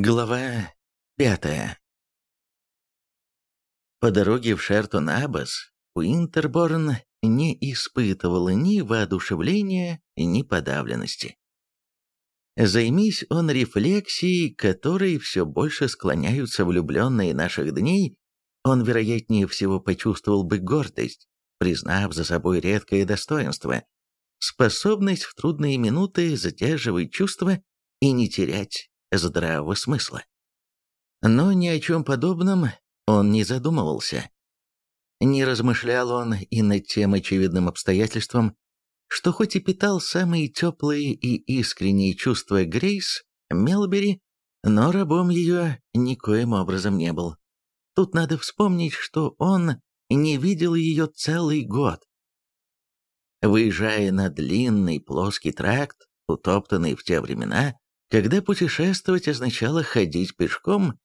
Глава пятая По дороге в Шертон-Аббас Уинтерборн не испытывал ни воодушевления, ни подавленности. Займись он рефлексией, которой все больше склоняются влюбленные наших дней, он, вероятнее всего, почувствовал бы гордость, признав за собой редкое достоинство, способность в трудные минуты задерживать чувства и не терять здравого смысла. Но ни о чем подобном он не задумывался. Не размышлял он и над тем очевидным обстоятельством, что хоть и питал самые теплые и искренние чувства Грейс Мелбери, но рабом ее никоим образом не был. Тут надо вспомнить, что он не видел ее целый год. Выезжая на длинный плоский тракт, утоптанный в те времена, когда путешествовать означало ходить пешком,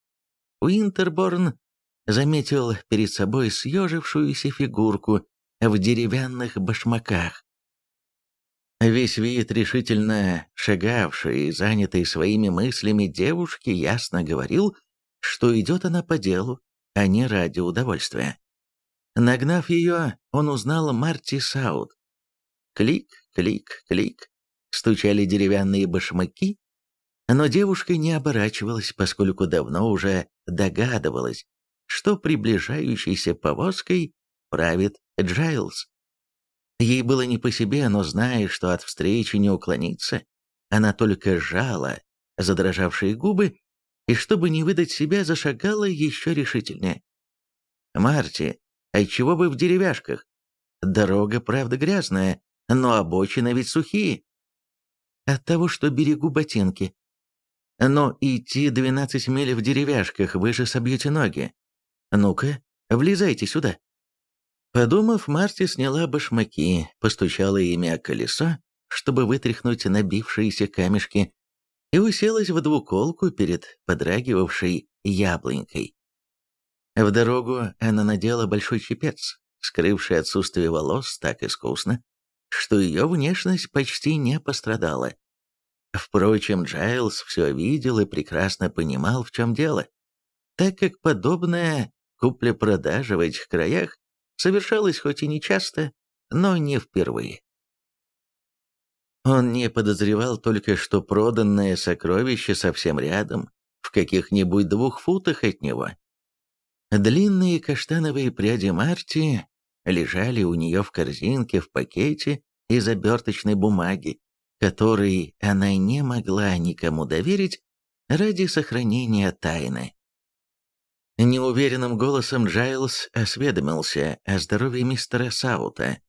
Уинтерборн заметил перед собой съежившуюся фигурку в деревянных башмаках. Весь вид решительно шагавшей и занятой своими мыслями девушки ясно говорил, что идет она по делу, а не ради удовольствия. Нагнав ее, он узнал Марти Саут. Клик, клик, клик. Стучали деревянные башмаки, но девушка не оборачивалась, поскольку давно уже догадывалась, что приближающейся повозкой правит Джайлз. Ей было не по себе, но зная, что от встречи не уклониться, она только жала задрожавшие губы и, чтобы не выдать себя, зашагала еще решительнее. «Марти, а чего вы в деревяшках? Дорога, правда, грязная, но обочины ведь сухие». «От того, что берегу ботинки», но идти 12 миль в деревяшках, вы же собьете ноги. Ну-ка, влезайте сюда». Подумав, Марти сняла башмаки, постучала ими о колесо, чтобы вытряхнуть набившиеся камешки, и уселась в двуколку перед подрагивавшей яблонькой. В дорогу она надела большой чепец, скрывший отсутствие волос так искусно, что ее внешность почти не пострадала. Впрочем, Джайлз все видел и прекрасно понимал, в чем дело, так как подобная купля-продажа в этих краях совершалась хоть и нечасто, но не впервые. Он не подозревал только, что проданное сокровище совсем рядом, в каких-нибудь двух футах от него. Длинные каштановые пряди Марти лежали у нее в корзинке в пакете из оберточной бумаги, который она не могла никому доверить ради сохранения тайны. Неуверенным голосом Джайлз осведомился о здоровье мистера Саута.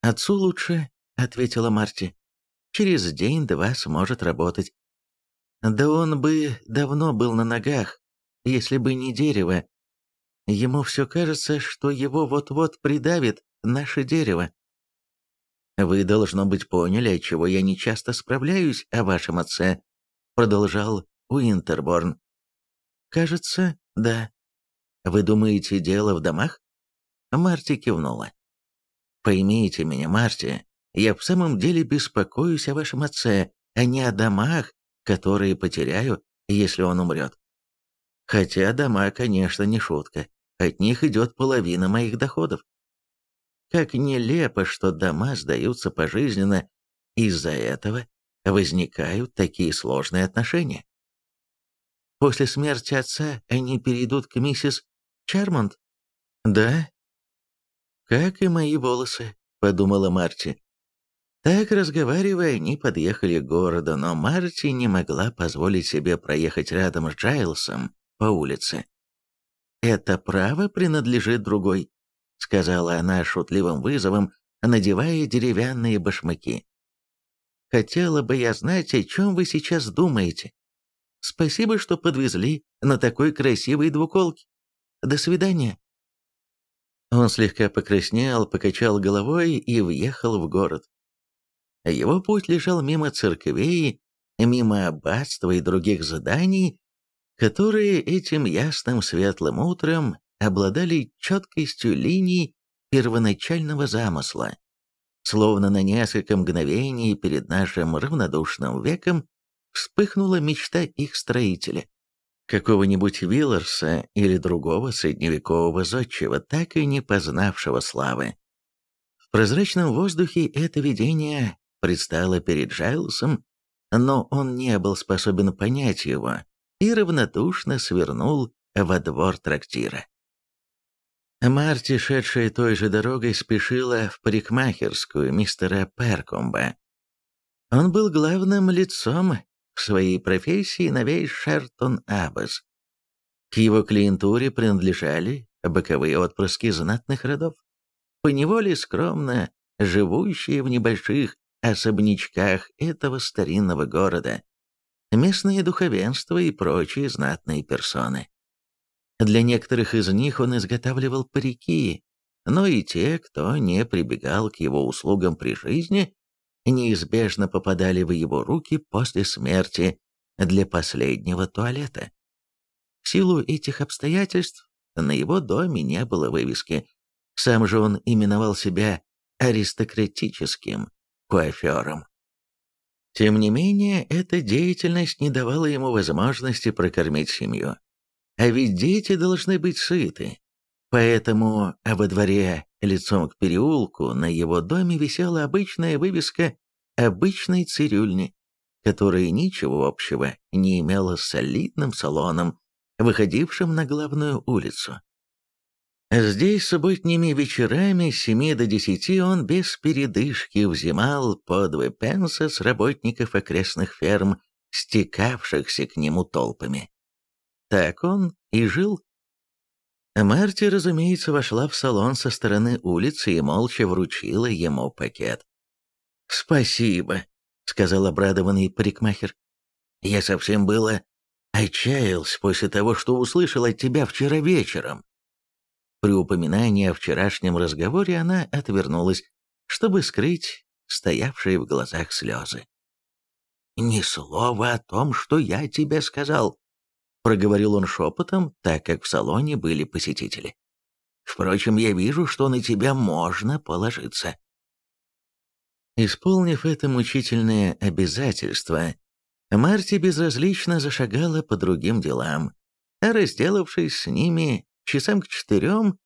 «Отцу лучше», — ответила Марти. «Через день-два сможет работать». «Да он бы давно был на ногах, если бы не дерево. Ему все кажется, что его вот-вот придавит наше дерево». «Вы, должно быть, поняли, отчего я не часто справляюсь о вашем отце», продолжал Уинтерборн. «Кажется, да. Вы думаете, дело в домах?» Марти кивнула. «Поймите меня, Марти, я в самом деле беспокоюсь о вашем отце, а не о домах, которые потеряю, если он умрет. Хотя дома, конечно, не шутка, от них идет половина моих доходов. Как нелепо, что дома сдаются пожизненно, из-за этого возникают такие сложные отношения. После смерти отца они перейдут к миссис Чармонт? Да. Как и мои волосы, подумала Марти. Так, разговаривая, они подъехали к городу, но Марти не могла позволить себе проехать рядом с Джайлсом по улице. Это право принадлежит другой сказала она шутливым вызовом, надевая деревянные башмаки. «Хотела бы я знать, о чем вы сейчас думаете. Спасибо, что подвезли на такой красивой двуколке. До свидания». Он слегка покраснел, покачал головой и въехал в город. Его путь лежал мимо церквей, мимо аббатства и других зданий, которые этим ясным светлым утром обладали четкостью линий первоначального замысла. Словно на несколько мгновений перед нашим равнодушным веком вспыхнула мечта их строителя. какого-нибудь Вилларса или другого средневекового зодчего, так и не познавшего славы. В прозрачном воздухе это видение предстало перед Джайлсом, но он не был способен понять его и равнодушно свернул во двор трактира. Марти, шедшая той же дорогой, спешила в парикмахерскую мистера Перкомба. Он был главным лицом в своей профессии на весь Шертон Аббас. К его клиентуре принадлежали боковые отпрыски знатных родов, поневоле скромно живущие в небольших особнячках этого старинного города, местное духовенство и прочие знатные персоны. Для некоторых из них он изготавливал парики, но и те, кто не прибегал к его услугам при жизни, неизбежно попадали в его руки после смерти для последнего туалета. В силу этих обстоятельств на его доме не было вывески. Сам же он именовал себя аристократическим куафером. Тем не менее, эта деятельность не давала ему возможности прокормить семью. А ведь дети должны быть сыты. Поэтому во дворе, лицом к переулку, на его доме висела обычная вывеска обычной цирюльни, которая ничего общего не имела с солидным салоном, выходившим на главную улицу. Здесь субботними вечерами с семи до десяти он без передышки взимал по два пенса с работников окрестных ферм, стекавшихся к нему толпами. Так он и жил. Марти, разумеется, вошла в салон со стороны улицы и молча вручила ему пакет. «Спасибо», — сказал обрадованный парикмахер. «Я совсем было отчаялся после того, что услышал от тебя вчера вечером». При упоминании о вчерашнем разговоре она отвернулась, чтобы скрыть стоявшие в глазах слезы. «Ни слова о том, что я тебе сказал», проговорил он шепотом, так как в салоне были посетители. «Впрочем, я вижу, что на тебя можно положиться». Исполнив это мучительное обязательство, Марти безразлично зашагала по другим делам, а разделавшись с ними часам к четырем,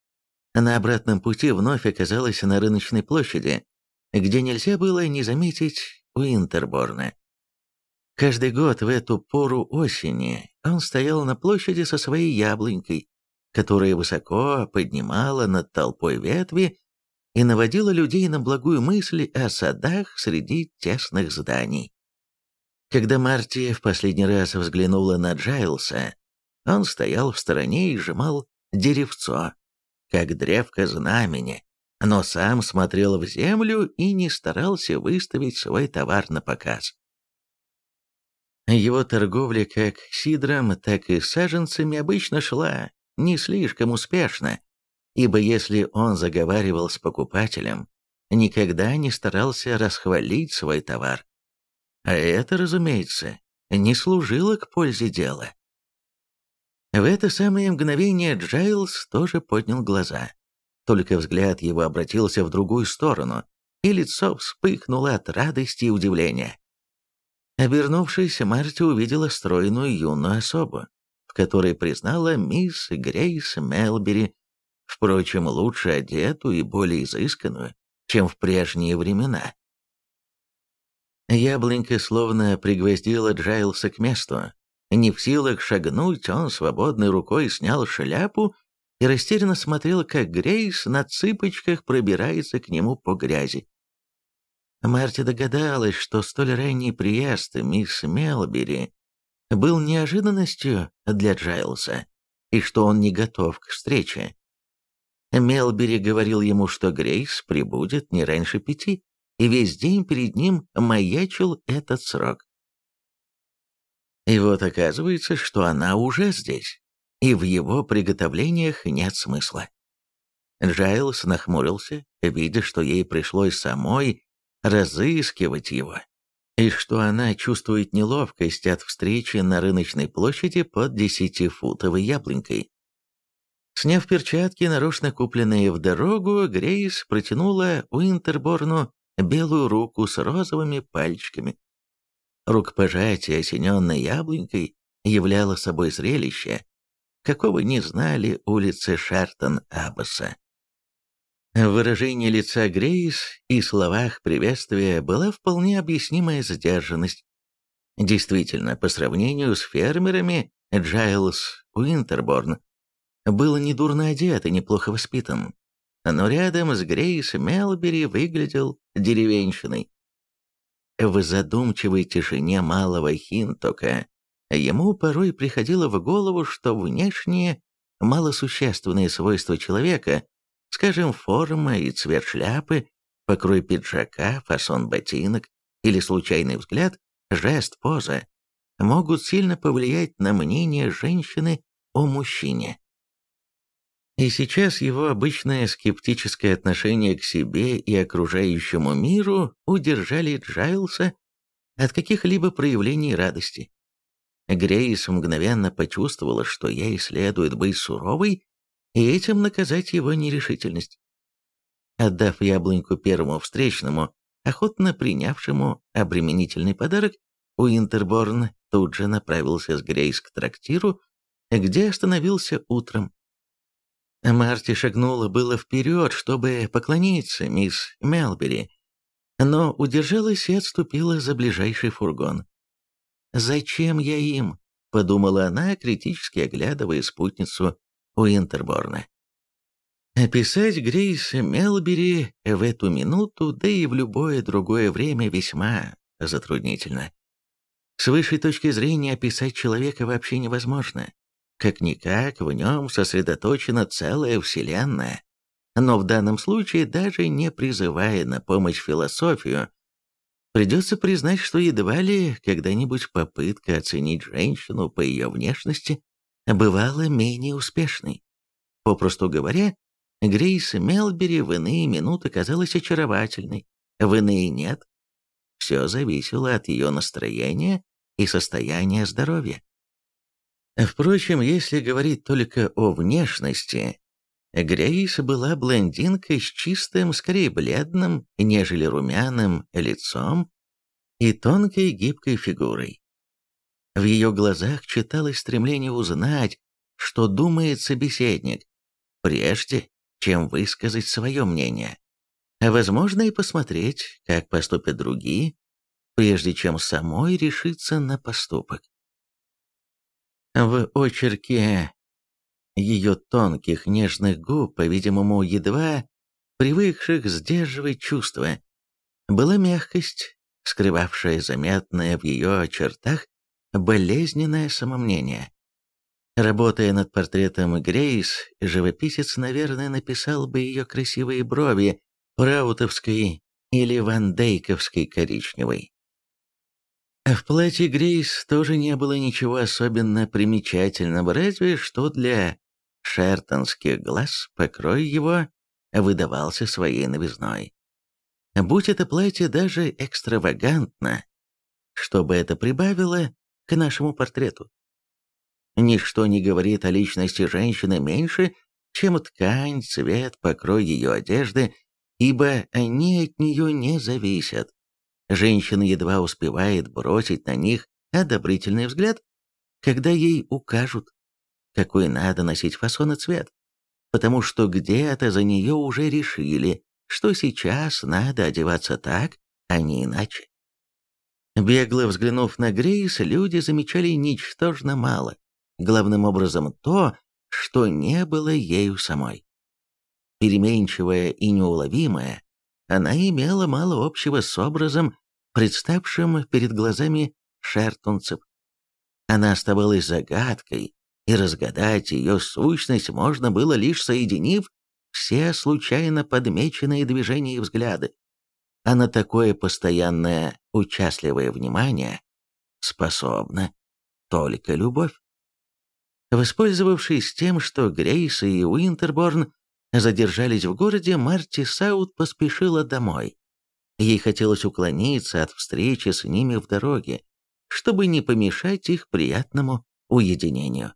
на обратном пути вновь оказалась на рыночной площади, где нельзя было не заметить Уинтерборна. Каждый год в эту пору осени он стоял на площади со своей яблонькой, которая высоко поднимала над толпой ветви и наводила людей на благую мысль о садах среди тесных зданий. Когда Марти в последний раз взглянула на Джайлса, он стоял в стороне и сжимал деревцо, как древко знамени, но сам смотрел в землю и не старался выставить свой товар на показ. Его торговля как сидром, так и саженцами обычно шла не слишком успешно, ибо если он заговаривал с покупателем, никогда не старался расхвалить свой товар. А это, разумеется, не служило к пользе дела. В это самое мгновение Джайлз тоже поднял глаза. Только взгляд его обратился в другую сторону, и лицо вспыхнуло от радости и удивления. Обернувшись, Марти увидела стройную юную особу, в которой признала мисс Грейс Мелбери, впрочем, лучше одетую и более изысканную, чем в прежние времена. Яблонька словно пригвоздила Джайлса к месту. Не в силах шагнуть, он свободной рукой снял шляпу и растерянно смотрел, как Грейс на цыпочках пробирается к нему по грязи. Марти догадалась, что столь ранний приезд мисс Мелбери был неожиданностью для Джайлса, и что он не готов к встрече. Мелбери говорил ему, что Грейс прибудет не раньше пяти, и весь день перед ним маячил этот срок. И вот оказывается, что она уже здесь, и в его приготовлениях нет смысла. Джайлс нахмурился, видя, что ей пришлось самой разыскивать его, и что она чувствует неловкость от встречи на рыночной площади под десятифутовой яблонькой. Сняв перчатки, нарочно купленные в дорогу, Грейс протянула Уинтерборну белую руку с розовыми пальчиками. Рукопожатие, осененное яблонькой, являла собой зрелище, какого не знали улицы Шартон-Аббаса. В выражении лица Грейс и словах приветствия была вполне объяснимая сдержанность. Действительно, по сравнению с фермерами, Джайлз Уинтерборн был недурно одет и неплохо воспитан, но рядом с Грейс Мелбери выглядел деревенщиной. В задумчивой тишине малого Хинтока ему порой приходило в голову, что внешние, малосущественные свойства человека Скажем, форма и цвет шляпы, покрой пиджака, фасон ботинок или случайный взгляд, жест, поза могут сильно повлиять на мнение женщины о мужчине. И сейчас его обычное скептическое отношение к себе и окружающему миру удержали Джайлса от каких-либо проявлений радости. Грейс мгновенно почувствовала, что ей следует быть суровой и этим наказать его нерешительность. Отдав яблоньку первому встречному, охотно принявшему обременительный подарок, Уинтерборн тут же направился с Грейс к трактиру, где остановился утром. Марти шагнула было вперед, чтобы поклониться мисс Мелбери, но удержалась и отступила за ближайший фургон. «Зачем я им?» — подумала она, критически оглядывая спутницу Уинтерборна. Описать Грейс Мелбери в эту минуту, да и в любое другое время весьма затруднительно. С высшей точки зрения описать человека вообще невозможно. Как-никак в нем сосредоточена целая вселенная. Но в данном случае, даже не призывая на помощь философию, придется признать, что едва ли когда-нибудь попытка оценить женщину по ее внешности бывала менее успешной. Попросту говоря, Грейс Мелбери в иные минуты казалась очаровательной, в иные нет. Все зависело от ее настроения и состояния здоровья. Впрочем, если говорить только о внешности, Грейс была блондинкой с чистым, скорее бледным, нежели румяным лицом и тонкой гибкой фигурой. В ее глазах читалось стремление узнать, что думает собеседник, прежде чем высказать свое мнение. А возможно и посмотреть, как поступят другие, прежде чем самой решиться на поступок. В очерке ее тонких нежных губ, по-видимому, едва привыкших сдерживать чувства, была мягкость, скрывавшая заметное в ее чертах болезненное самомнение. Работая над портретом Грейс, живописец, наверное, написал бы ее красивые брови праутовской или вандейковской коричневой. В платье Грейс тоже не было ничего особенно примечательного, разве что для шертонских глаз покрой его выдавался своей новизной. Будь это платье даже экстравагантно, что бы это прибавило, к нашему портрету. Ничто не говорит о личности женщины меньше, чем ткань, цвет, покрой ее одежды, ибо они от нее не зависят. Женщина едва успевает бросить на них одобрительный взгляд, когда ей укажут, какой надо носить фасон и цвет, потому что где-то за нее уже решили, что сейчас надо одеваться так, а не иначе. Бегло взглянув на Грейс, люди замечали ничтожно мало, главным образом то, что не было ею самой. Переменчивая и неуловимая, она имела мало общего с образом, представшим перед глазами шертунцев. Она оставалась загадкой, и разгадать ее сущность можно было лишь соединив все случайно подмеченные движения и взгляды а на такое постоянное участливое внимание способна только любовь. Воспользовавшись тем, что Грейс и Уинтерборн задержались в городе, Марти Саут поспешила домой. Ей хотелось уклониться от встречи с ними в дороге, чтобы не помешать их приятному уединению.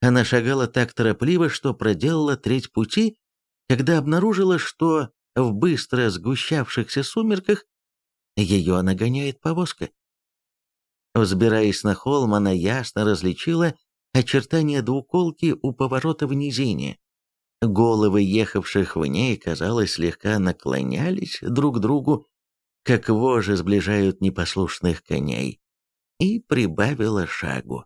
Она шагала так торопливо, что проделала треть пути, когда обнаружила, что в быстро сгущавшихся сумерках ее нагоняет повозка. Взбираясь на холм, она ясно различила очертания двуколки у поворота в низине. Головы ехавших в ней, казалось, слегка наклонялись друг к другу, как вожи сближают непослушных коней, и прибавила шагу.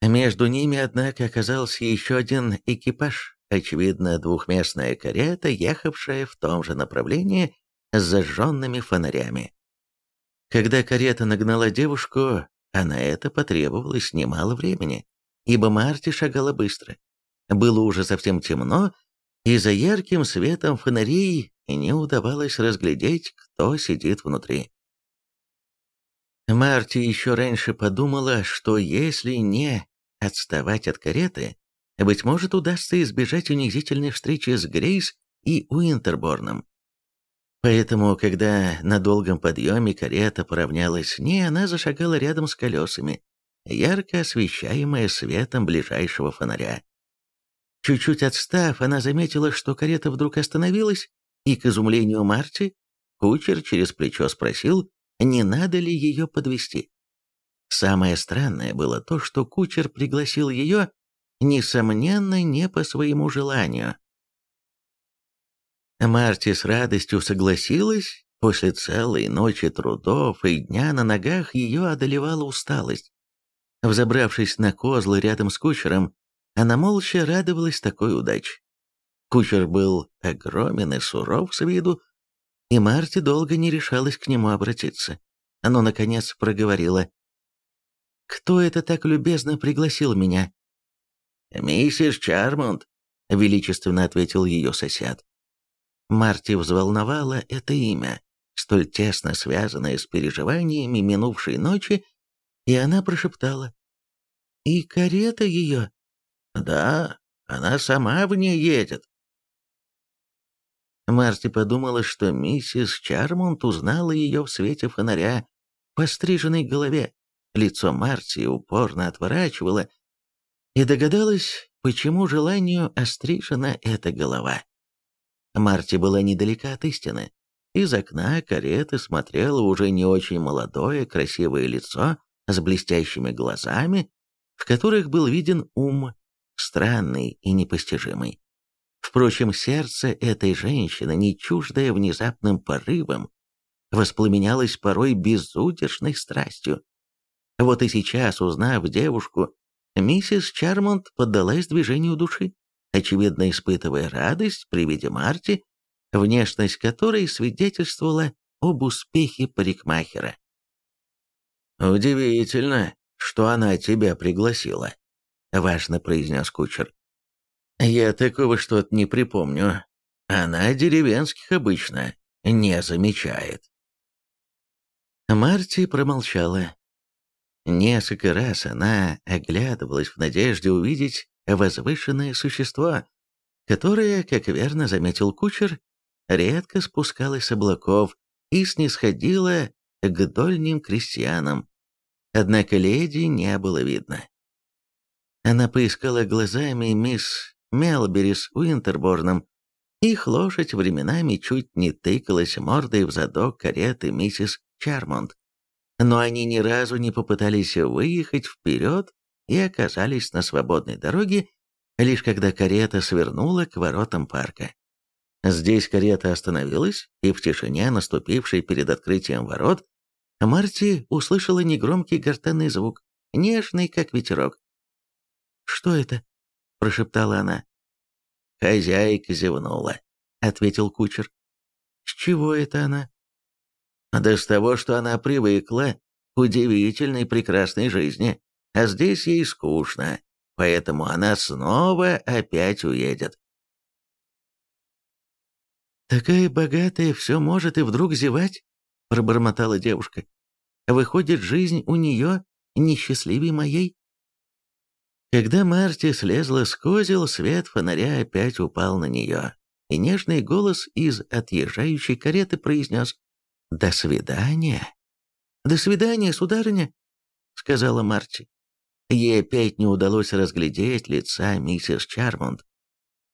Между ними, однако, оказался еще один экипаж, очевидно, двухместная карета, ехавшая в том же направлении с зажженными фонарями. Когда карета нагнала девушку, а на это потребовалось немало времени, ибо Марти шагала быстро. Было уже совсем темно, и за ярким светом фонарей не удавалось разглядеть, кто сидит внутри. Марти еще раньше подумала, что если не отставать от кареты, быть может, удастся избежать унизительной встречи с Грейс и Уинтерборном. Поэтому, когда на долгом подъеме карета поравнялась с ней, она зашагала рядом с колесами, ярко освещаемая светом ближайшего фонаря. Чуть-чуть отстав, она заметила, что карета вдруг остановилась, и, к изумлению Марти, кучер через плечо спросил, не надо ли ее подвести. Самое странное было то, что кучер пригласил ее, несомненно, не по своему желанию. Марти с радостью согласилась, после целой ночи трудов и дня на ногах ее одолевала усталость. Взобравшись на козлы рядом с кучером, она молча радовалась такой удаче. Кучер был огромен и суров с виду, и Марти долго не решалась к нему обратиться. Оно, наконец, проговорило. «Кто это так любезно пригласил меня?» «Миссис Чармонт», — величественно ответил ее сосед. Марти взволновало это имя, столь тесно связанное с переживаниями минувшей ночи, и она прошептала. «И карета ее?» «Да, она сама в ней едет». Марти подумала, что миссис Чармонт узнала ее в свете фонаря по стриженной голове. Лицо Марти упорно отворачивало, и догадалась, почему желанию острижена эта голова. Марти была недалека от истины. Из окна кареты смотрело уже не очень молодое, красивое лицо с блестящими глазами, в которых был виден ум, странный и непостижимый. Впрочем, сердце этой женщины, не чуждое внезапным порывом, воспламенялось порой безудержной страстью. Вот и сейчас, узнав девушку, миссис Чармонт поддалась движению души очевидно испытывая радость при виде Марти, внешность которой свидетельствовала об успехе парикмахера. «Удивительно, что она тебя пригласила», — важно произнес кучер. «Я такого что-то не припомню. Она деревенских обычно не замечает». Марти промолчала. Несколько раз она оглядывалась в надежде увидеть возвышенное существо, которое, как верно заметил кучер, редко спускалось с облаков и снисходило к дольним крестьянам. Однако леди не было видно. Она поискала глазами мисс Мелбери с Уинтерборном. Их лошадь временами чуть не тыкалась мордой в задок кареты миссис Чармонт. Но они ни разу не попытались выехать вперед и оказались на свободной дороге, лишь когда карета свернула к воротам парка. Здесь карета остановилась, и в тишине, наступившей перед открытием ворот, Марти услышала негромкий гортанный звук, нежный, как ветерок. «Что это?» – прошептала она. «Хозяйка зевнула», – ответил кучер. «С чего это она?» «Да с того, что она привыкла к удивительной прекрасной жизни а здесь ей скучно, поэтому она снова опять уедет. «Такая богатая все может и вдруг зевать?» – пробормотала девушка. «Выходит, жизнь у нее несчастливей моей?» Когда Марти слезла с козел, свет фонаря опять упал на нее, и нежный голос из отъезжающей кареты произнес «До свидания». «До свидания, сударыня», — сказала Марти. Ей опять не удалось разглядеть лица миссис Чармонт,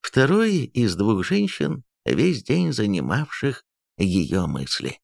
второй из двух женщин, весь день занимавших ее мысли.